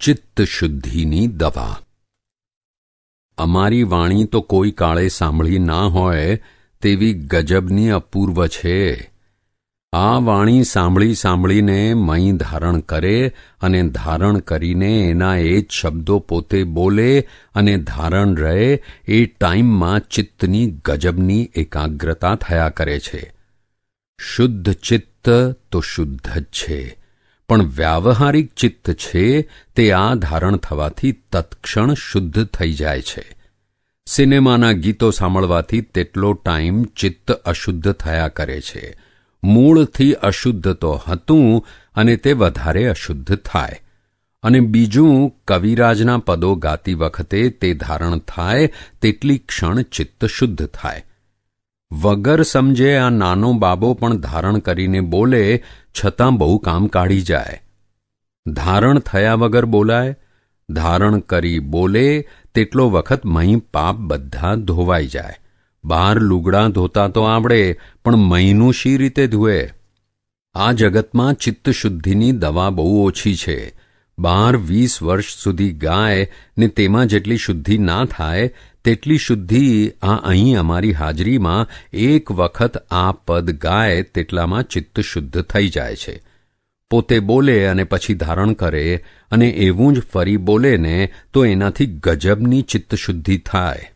ચિત્ત શુદ્ધિની દવા. અમારી વાણી તો કોઈ કાળે સાંભળી ના હોય તેવી ગજબની અપૂર્વ છે. આ વાણી સાંભળી સાંભળીને મહી ધારણ કરે અને ધારણ કરીને એના એ જ શબ્દો પોતે બોલે અને ધારણ રહે એ ટાઈમમાં ચિત્તની ગજબની એકાગ્રતા થયા કરે છે. શુદ્ધ ચિત્ત તો શુદ્ધ જ છે. પણ વ્યાવહારિક ચિત્ત છે તે આ ધારણ થવાથી તત્ક્ષણ શુદ્ધ થઈ જાય છે. સિનેમાના ગીતો સાંભળવાથી તેટલો ટાઈમ ચિત્ત અશુદ્ધ થયા કરે છે. મૂળથી અશુદ્ધ તો હતું અને તે વધારે અશુદ્ધ થાય. અને બીજું, કવિરાજના પદો ગાતી વખતે તે ધારણ થાય, તેટલી ક્ષણ ચિત્ત શુદ્ધ થાય. વગર સમજે આ નાનો બાબો પણ ધારણ કરીને બોલે, છતાં બહુ કામ કાઢી જાય. ધારણ થયા વગર બોલાય, ધારણ કરી બોલે, તેટલો વખત મહી પાપ બધા ધોવાઈ જાય. બહાર લુગડા ધોતા તો આવડે, પણ મહીનું શી રીતે ધુએ? આ જગતમાં ચિત્તશુદ્ધિની દવા બહુ ઓછી છે. બાર વીસ વર્ષ સુધી ગાય ને તેમાં જેટલી શુદ્ધિ ના થાય તેટલી શુદ્ધિ આ અહીં અમારી હાજરીમાં એક વખત આ પદ ગાય તેટલામાં ચિત્ત શુદ્ધ થઈ જાય છે. પોતે બોલે અને પછી ધારણ કરે અને એવું જ ફરી બોલે ને તો એનાથી ગજબની ચિત્તશુદ્ધિ થાય.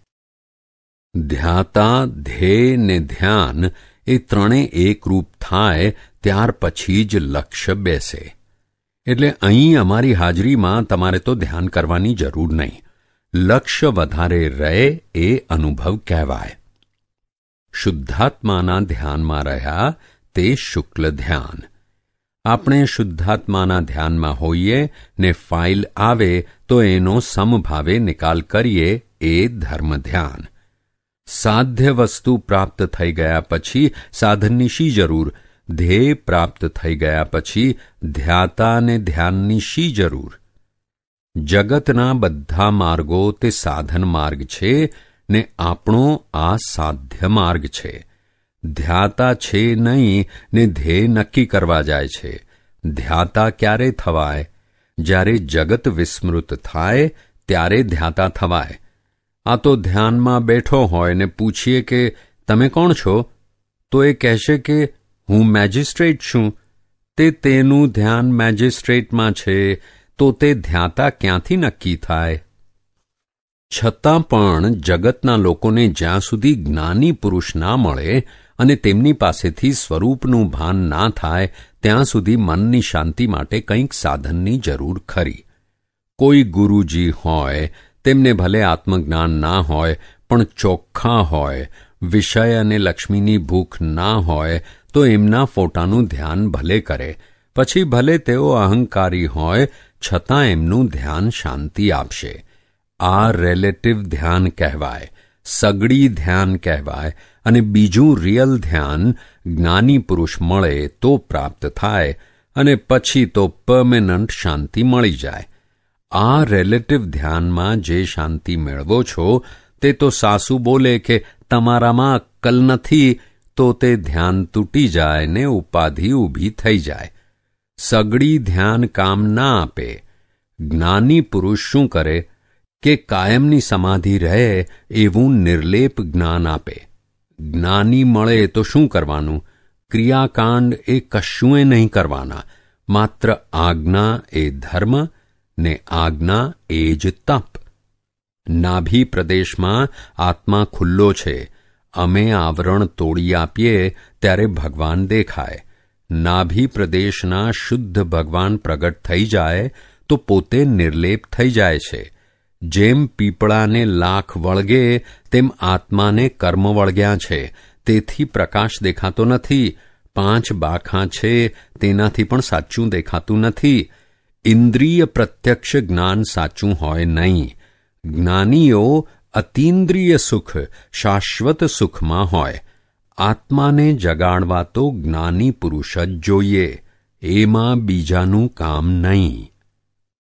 ધ્યાતા ધ્યેય ને ધ્યાન એ ત્રણે એકરૂપ થાય ત્યાર પછી જ લક્ષ્ય બેસે. એટલે અહીં અમારી હાજરીમાં તમારે તો ધ્યાન કરવાની જરૂર નહીં. લક્ષ્ય વધારે રહે એ અનુભવ કહેવાય શુદ્ધાત્માના ધ્યાનમાં રહ્યા તે શુક્લ ધ્યાન આપણે શુદ્ધાત્માના ધ્યાનમાં હોઈએ ને ફાઇલ આવે તો એનો સમભાવે નિકાલ કરીએ એ ધર્મ ધ્યાન સાધ્ય વસ્તુ પ્રાપ્ત થઈ ગયા પછી સાધનની શી જરૂર ધ્યેય પ્રાપ્ત થઈ ગયા પછી ધ્યાતા ને ધ્યાનની શી જરૂર જગતના બધા માર્ગો તે સાધન માર્ગ છે ને આપણો આ સાધ્ય માર્ગ છે. ધ્યાતા છે નહીં ને ધ્યેય નક્કી કરવા જાય છે. ધ્યાતા ક્યારે થવાય? જ્યારે જગત વિસ્મૃત થાય, ત્યારે ધ્યાતા થવાય. આ તો ધ્યાનમાં બેઠો હોય ને પૂછીએ કે, તમે કોણ છો? તો એ કહેશે કે, હું મેજિસ્ટ્રેટ છું. તે તેનું ધ્યાન મેજિસ્ટ્રેટમાં છે. તો તે ધ્યાતા ક્યાંથી નક્કી થાય? છતાં પણ જગતના લોકોને જ્યાં સુધી જ્ઞાની પુરુષ ના મળે અને તેમની પાસેથી સ્વરૂપનું ભાન ના થાય, ત્યાં સુધી મનની શાંતિ માટે કંઈક સાધનની જરૂર ખરી. કોઈ ગુરુજી હોય, તેમને ભલે આત્મજ્ઞાન ના હોય, પણ ચોખ્ખા હોય, વિષય અને લક્ષ્મીની ભૂખ ના હોય, તો એમના ફોટાનું ધ્યાન ભલે કરે. પછી ભલે તેઓ અહંકારી હોય છતાં એમનું ધ્યાન શાંતિ આપશે. આ રિલેટિવ ધ્યાન કહેવાય, સગડી ધ્યાન કહેવાય અને બીજું રિયલ ધ્યાન જ્ઞાની પુરુષ મળે તો પ્રાપ્ત થાય અને પછી તો પરમેનન્ટ શાંતિ મળી જાય. આ રિલેટિવ ધ્યાનમાં જે શાંતિ મેળવો છો, તે તો સાસુ બોલે કે તમારામાં અક્કલ નથી, તો તે ધ્યાન તૂટી જાય ને ઉપાધિ ઊભી થઈ જાય. સગડી ધ્યાન કામ ના આપે. જ્ઞાની પુરુષ શું કરે? કે કાયમની સમાધિ રહે એવું નિર્લેપ જ્ઞાન આપે. જ્ઞાની મળે તો શું કરવાનું? ક્રિયાકાંડ એ કશુંય નહીં કરવાના. માત્ર આજ્ઞા એ ધર્મ ને આજ્ઞા એ જ તપ. નાભી પ્રદેશમાં આત્મા ખુલ્લો છે. અમે આવરણ તોડી આપીએ ત્યારે ભગવાન દેખાય. નાભી પ્રદેશના શુદ્ધ ભગવાન પ્રગટ થઈ જાય તો પોતે નિર્લેપ થઈ જાય છે. જેમ પીપળાને લાખ વળગે, તેમ આત્માને કર્મ વળગ્યા છે. તેથી પ્રકાશ દેખાતો નથી. પાંચ બાખાં છે, તેનાથી પણ સાચું દેખાતું નથી. ઇન્દ્રિય પ્રત્યક્ષ જ્ઞાન સાચું હોય નહીં. જ્ઞાનીઓ અતિન્દ્રિય સુખ, શાશ્વત સુખમાં હોય. આત્માને જગાડવા તો જ્ઞાની પુરુષ જ જોઈએ એમાં બીજાનું કામ નહીં.